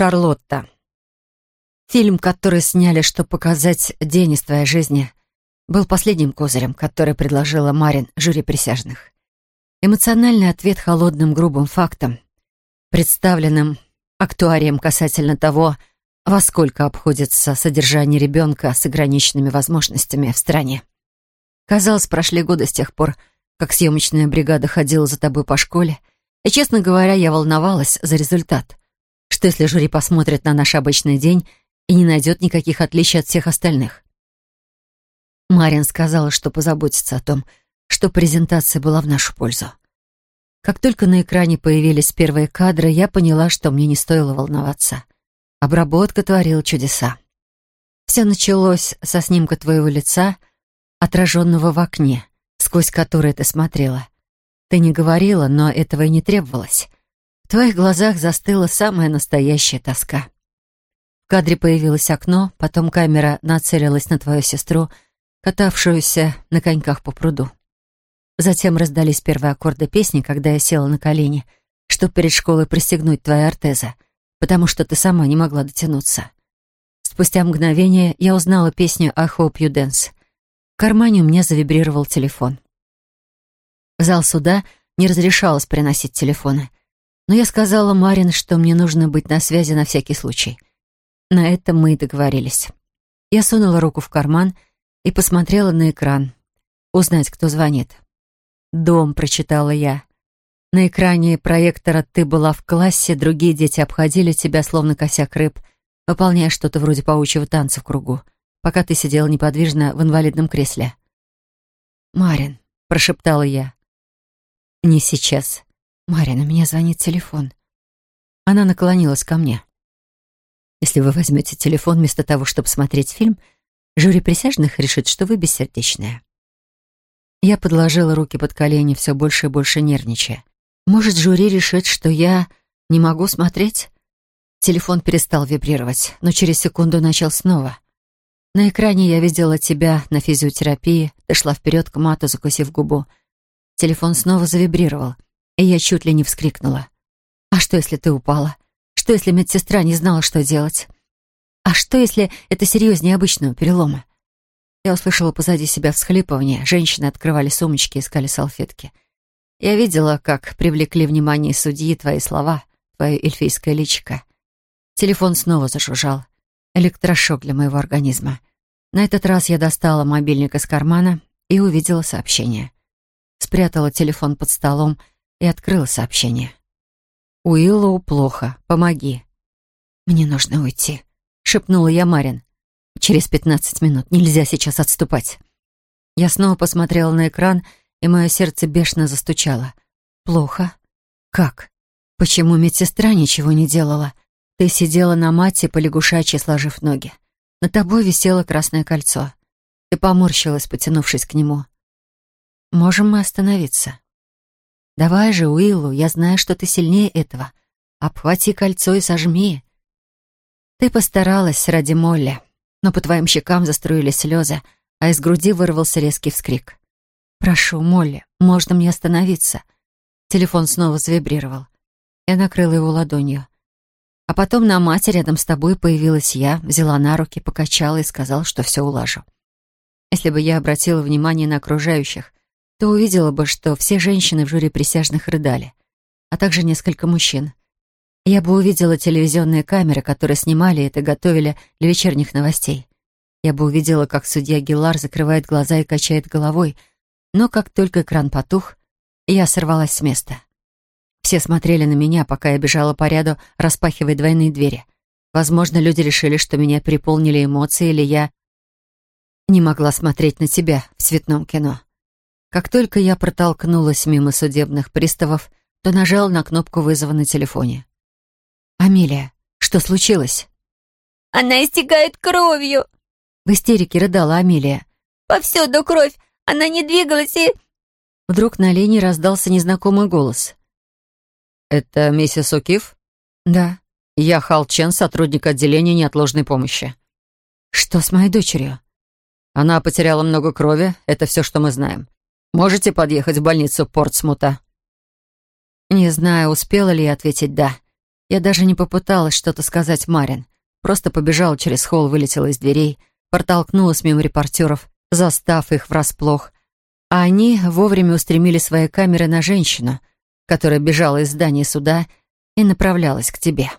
Шарлотта. Фильм, который сняли, чтобы показать день из твоей жизни, был последним козырем, который предложила Марин жюри присяжных. Эмоциональный ответ холодным грубым фактом, представленным актуарием касательно того, во сколько обходится содержание ребенка с ограниченными возможностями в стране. Казалось, прошли годы с тех пор, как съемочная бригада ходила за тобой по школе, и, честно говоря, я волновалась за результат. Что если жюри посмотрит на наш обычный день и не найдет никаких отличий от всех остальных? Марин сказала, что позаботится о том, что презентация была в нашу пользу. Как только на экране появились первые кадры, я поняла, что мне не стоило волноваться. Обработка творила чудеса. Все началось со снимка твоего лица, отраженного в окне, сквозь которое ты смотрела. Ты не говорила, но этого и не требовалось. В твоих глазах застыла самая настоящая тоска. В кадре появилось окно, потом камера нацелилась на твою сестру, катавшуюся на коньках по пруду. Затем раздались первые аккорды песни, когда я села на колени, чтобы перед школой пристегнуть твои ортезы, потому что ты сама не могла дотянуться. Спустя мгновение я узнала песню «I hope you dance». В кармане у меня завибрировал телефон. В зал суда не разрешалось приносить телефоны — но я сказала Марин, что мне нужно быть на связи на всякий случай. На этом мы и договорились. Я сунула руку в карман и посмотрела на экран. Узнать, кто звонит. «Дом», — прочитала я. На экране проектора ты была в классе, другие дети обходили тебя, словно косяк рыб, выполняя что-то вроде паучьего танца в кругу, пока ты сидела неподвижно в инвалидном кресле. «Марин», — прошептала я. «Не сейчас», «Марин, у меня звонит телефон». Она наклонилась ко мне. «Если вы возьмете телефон вместо того, чтобы смотреть фильм, жюри присяжных решит, что вы бессердечная». Я подложила руки под колени, все больше и больше нервничая. «Может, жюри решит, что я не могу смотреть?» Телефон перестал вибрировать, но через секунду начал снова. На экране я видела тебя на физиотерапии, дошла вперед к мату, закусив губу. Телефон снова завибрировал — и я чуть ли не вскрикнула. «А что, если ты упала? Что, если медсестра не знала, что делать? А что, если это серьезнее обычного перелома?» Я услышала позади себя всхлипывание. Женщины открывали сумочки и искали салфетки. Я видела, как привлекли внимание судьи твои слова, твое эльфийское личико. Телефон снова зажужжал. Электрошок для моего организма. На этот раз я достала мобильник из кармана и увидела сообщение. Спрятала телефон под столом, и открыла сообщение. «Уиллоу плохо. Помоги». «Мне нужно уйти», — шепнула я Марин. «Через пятнадцать минут. Нельзя сейчас отступать». Я снова посмотрела на экран, и мое сердце бешено застучало. «Плохо? Как? Почему медсестра ничего не делала? Ты сидела на мате, полягушачьи сложив ноги. На тобой висело красное кольцо. Ты поморщилась, потянувшись к нему. Можем мы остановиться?» Давай же, Уиллу, я знаю, что ты сильнее этого. Обхвати кольцо и сожми. Ты постаралась ради Молли, но по твоим щекам заструились слезы, а из груди вырвался резкий вскрик. «Прошу, Молли, можно мне остановиться?» Телефон снова завибрировал. Я накрыла его ладонью. А потом на мате рядом с тобой появилась я, взяла на руки, покачала и сказала, что все улажу. Если бы я обратила внимание на окружающих, то увидела бы, что все женщины в жюри присяжных рыдали, а также несколько мужчин. Я бы увидела телевизионные камеры, которые снимали это и готовили для вечерних новостей. Я бы увидела, как судья Гиллар закрывает глаза и качает головой, но как только экран потух, я сорвалась с места. Все смотрели на меня, пока я бежала по ряду, распахивая двойные двери. Возможно, люди решили, что меня переполнили эмоции, или я не могла смотреть на тебя в цветном кино. Как только я протолкнулась мимо судебных приставов, то нажал на кнопку вызова на телефоне. «Амилия, что случилось?» «Она истекает кровью!» В истерике рыдала Амилия. «Повсюду кровь! Она не двигалась и...» Вдруг на линии раздался незнакомый голос. «Это миссис Окиф?» «Да». «Я Халчен, сотрудник отделения неотложной помощи». «Что с моей дочерью?» «Она потеряла много крови, это все, что мы знаем. Можете подъехать в больницу Портсмута?» Не знаю, успела ли я ответить «да». Я даже не попыталась что-то сказать Марин. Просто побежала через холл, вылетела из дверей, протолкнулась мимо репортеров, застав их врасплох. А они вовремя устремили свои камеры на женщину, которая бежала из здания суда и направлялась к тебе.